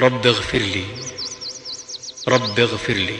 رب اغفر لي. رب اغفر لي.